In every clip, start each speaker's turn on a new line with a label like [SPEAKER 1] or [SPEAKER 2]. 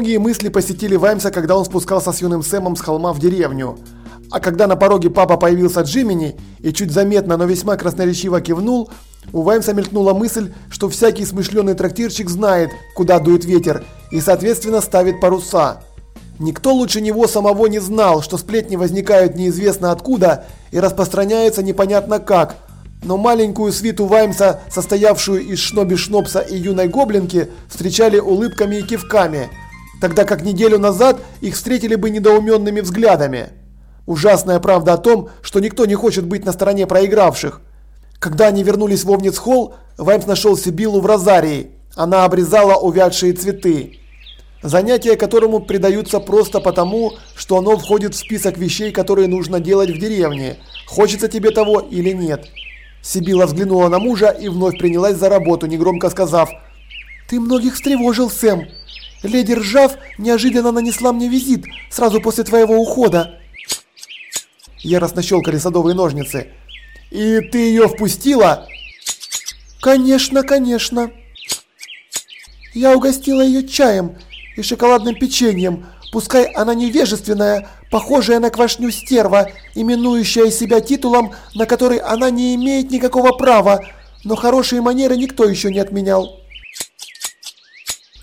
[SPEAKER 1] Многие мысли посетили Ваймса, когда он спускался с юным Сэмом с холма в деревню. А когда на пороге папа появился Джимини и чуть заметно, но весьма красноречиво кивнул, у Ваймса мелькнула мысль, что всякий смышленый трактирщик знает, куда дует ветер, и соответственно ставит паруса. Никто лучше него самого не знал, что сплетни возникают неизвестно откуда и распространяются непонятно как. Но маленькую свиту Ваймса, состоявшую из Шноби Шнопса и юной гоблинки, встречали улыбками и кивками, тогда как неделю назад их встретили бы недоуменными взглядами. Ужасная правда о том, что никто не хочет быть на стороне проигравших. Когда они вернулись в Овниц-холл, Ваймс нашел Сибиллу в розарии. Она обрезала увядшие цветы. Занятие которому придаются просто потому, что оно входит в список вещей, которые нужно делать в деревне, хочется тебе того или нет. Сибила взглянула на мужа и вновь принялась за работу, негромко сказав «Ты многих встревожил, Сэм. Леди Ржав неожиданно нанесла мне визит сразу после твоего ухода». Яростно щелкали садовые ножницы. «И ты ее впустила?» «Конечно, конечно». «Я угостила ее чаем и шоколадным печеньем. Пускай она невежественная, похожая на квашню стерва, именующая себя титулом, на который она не имеет никакого права, но хорошие манеры никто еще не отменял.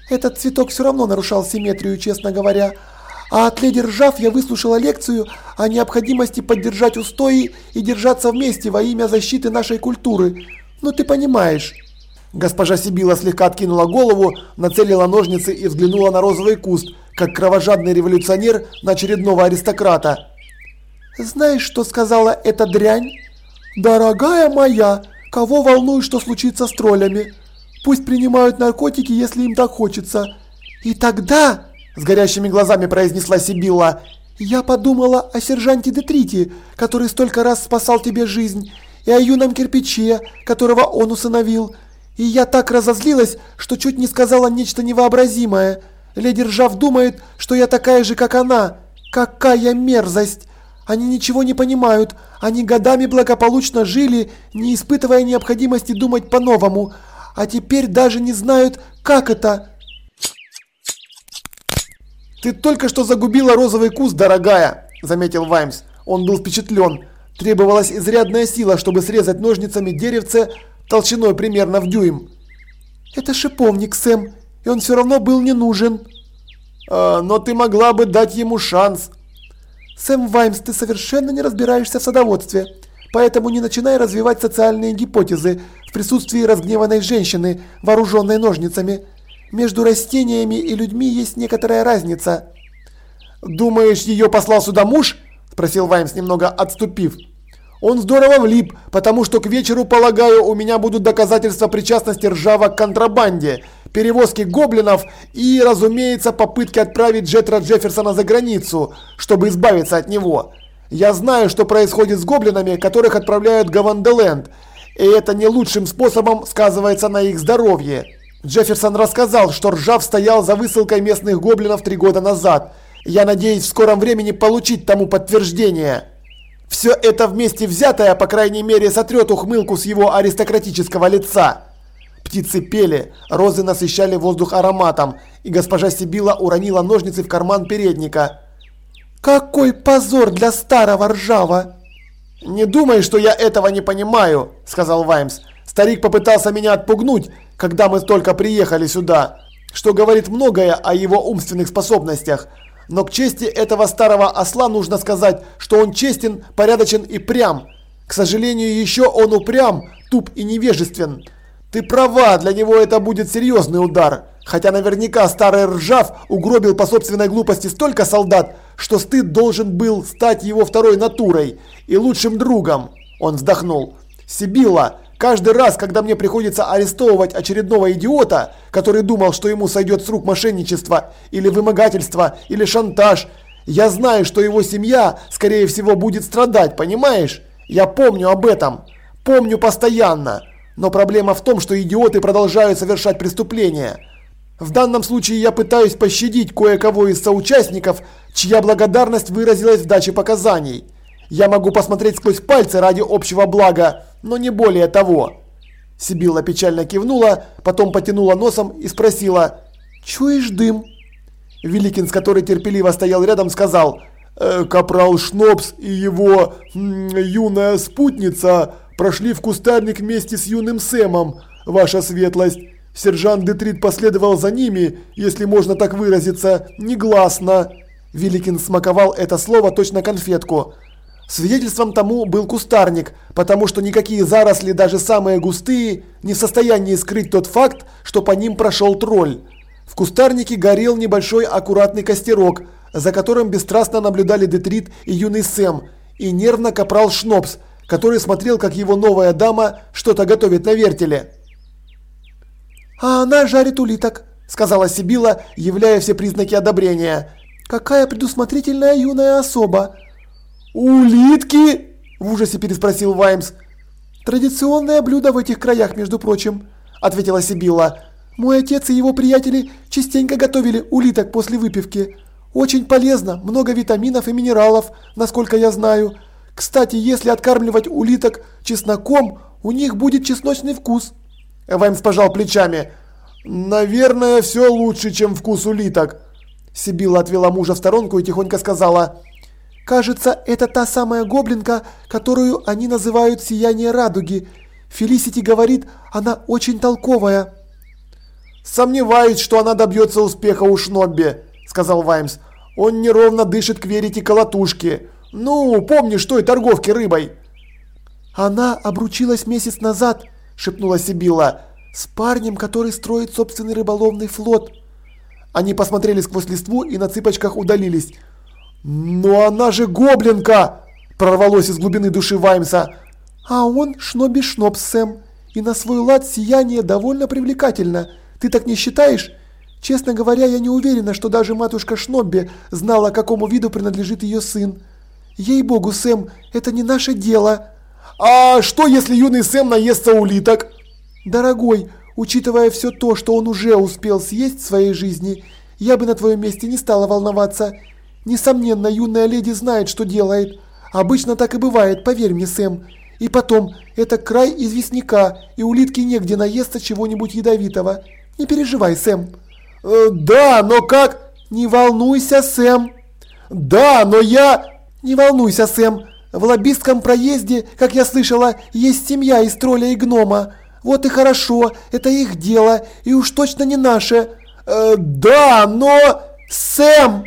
[SPEAKER 1] Этот цветок все равно нарушал симметрию, честно говоря. А от леди Ржав я выслушала лекцию о необходимости поддержать устои и держаться вместе во имя защиты нашей культуры. Ну ты понимаешь. Госпожа Сибила слегка откинула голову, нацелила ножницы и взглянула на розовый куст, как кровожадный революционер на очередного аристократа. «Знаешь, что сказала эта дрянь? Дорогая моя, кого волнует, что случится с троллями? Пусть принимают наркотики, если им так хочется. И тогда, с горящими глазами произнесла Сибилла, я подумала о сержанте Детрите, который столько раз спасал тебе жизнь, и о юном кирпиче, которого он усыновил. И я так разозлилась, что чуть не сказала нечто невообразимое. Леди Ржав думает, что я такая же, как она. Какая мерзость! Они ничего не понимают. Они годами благополучно жили, не испытывая необходимости думать по-новому. А теперь даже не знают, как это. «Ты только что загубила розовый куст, дорогая», – заметил Ваймс. Он был впечатлен. Требовалась изрядная сила, чтобы срезать ножницами деревце толщиной примерно в дюйм.
[SPEAKER 2] Это шиповник, Сэм, и он все равно был не нужен.
[SPEAKER 1] А, но ты могла бы дать ему шанс.
[SPEAKER 2] Сэм Ваймс, ты совершенно не разбираешься в садоводстве, поэтому не начинай развивать социальные гипотезы в присутствии разгневанной женщины, вооруженной ножницами. Между растениями и людьми есть некоторая разница.
[SPEAKER 1] «Думаешь, ее послал сюда муж?» – спросил Ваймс, немного отступив. Он здорово влип, потому что к вечеру, полагаю, у меня будут доказательства причастности ржава к контрабанде, перевозке гоблинов и, разумеется, попытки отправить Джетра Джефферсона за границу, чтобы избавиться от него. Я знаю, что происходит с гоблинами, которых отправляют Гаванделенд, и это не лучшим способом сказывается на их здоровье. Джефферсон рассказал, что ржав стоял за высылкой местных гоблинов три года назад. Я надеюсь в скором времени получить тому подтверждение. Все это вместе взятое, по крайней мере, сотрет ухмылку с его аристократического лица. Птицы пели, розы насыщали воздух ароматом, и госпожа Сибила уронила ножницы в карман передника.
[SPEAKER 2] «Какой позор для старого ржава!»
[SPEAKER 1] «Не думай, что я этого не понимаю», – сказал Ваймс. «Старик попытался меня отпугнуть, когда мы только приехали сюда, что говорит многое о его умственных способностях. Но к чести этого старого осла нужно сказать, что он честен, порядочен и прям. К сожалению, еще он упрям, туп и невежествен. Ты права, для него это будет серьезный удар. Хотя наверняка старый ржав угробил по собственной глупости столько солдат, что стыд должен был стать его второй натурой и лучшим другом. Он вздохнул. Сибила, Каждый раз, когда мне приходится арестовывать очередного идиота, который думал, что ему сойдет с рук мошенничество, или вымогательство, или шантаж, я знаю, что его семья, скорее всего, будет страдать, понимаешь? Я помню об этом. Помню постоянно. Но проблема в том, что идиоты продолжают совершать преступления. В данном случае я пытаюсь пощадить кое-кого из соучастников, чья благодарность выразилась в даче показаний. Я могу посмотреть сквозь пальцы ради общего блага, но не более того. Сибилла печально кивнула, потом потянула носом и спросила: "Чуешь дым?" Великинс, который терпеливо стоял рядом, сказал «Э, «Капрал Шнопс и его м, юная спутница прошли в кустарник вместе с юным Сэмом, ваша светлость. Сержант Детрит последовал за ними, если можно так выразиться, негласно». Великин смаковал это слово точно конфетку. Свидетельством тому был кустарник, потому что никакие заросли, даже самые густые, не в состоянии скрыть тот факт, что по ним прошел тролль. В кустарнике горел небольшой аккуратный костерок, за которым бесстрастно наблюдали Детрит и юный Сэм, и нервно капрал Шнопс, который смотрел, как его новая дама что-то готовит на вертеле.
[SPEAKER 2] «А она жарит улиток», – сказала Сибила, являя все признаки одобрения. «Какая предусмотрительная юная особа!»
[SPEAKER 1] «Улитки?» – в ужасе переспросил Ваймс.
[SPEAKER 2] «Традиционное блюдо в этих краях, между прочим», – ответила Сибилла. «Мой отец и его приятели частенько готовили улиток после выпивки. Очень полезно, много витаминов и минералов, насколько я знаю. Кстати, если откармливать улиток чесноком, у них будет чесночный вкус».
[SPEAKER 1] Ваймс пожал плечами. «Наверное, все лучше, чем вкус улиток».
[SPEAKER 2] Сибилла отвела мужа в сторонку и тихонько сказала Кажется, это та самая гоблинка, которую они называют «Сияние радуги». Фелисити говорит, она очень толковая.
[SPEAKER 1] «Сомневаюсь, что она добьется успеха у Шнобби», – сказал Ваймс. «Он неровно дышит к верите колотушки. Ну, помнишь той торговки рыбой?»
[SPEAKER 2] «Она обручилась месяц назад», – шепнула Сибила, – «с парнем, который строит собственный рыболовный флот».
[SPEAKER 1] Они посмотрели сквозь листву и на цыпочках удалились. «Но она же гоблинка!» – прорвалось из глубины души Ваймса.
[SPEAKER 2] «А он шноби шноб, Сэм, и на свой лад сияние довольно привлекательно. Ты так не считаешь? Честно говоря, я не уверена, что даже матушка Шнобби знала, какому виду принадлежит ее сын. Ей-богу, Сэм, это не наше дело».
[SPEAKER 1] «А что, если юный Сэм наестся улиток?»
[SPEAKER 2] «Дорогой, учитывая все то, что он уже успел съесть в своей жизни, я бы на твоем месте не стала волноваться». Несомненно, юная леди знает, что делает. Обычно так и бывает, поверь мне, Сэм. И потом, это край известняка, и улитки негде наесться чего-нибудь ядовитого. Не переживай, Сэм.
[SPEAKER 1] Э, да, но как?
[SPEAKER 2] Не волнуйся, Сэм.
[SPEAKER 1] Да, но я...
[SPEAKER 2] Не волнуйся, Сэм. В лоббистском проезде, как я слышала, есть семья из тролля и гнома. Вот и хорошо, это их дело, и уж точно не наше.
[SPEAKER 1] Э, да, но...
[SPEAKER 2] Сэм!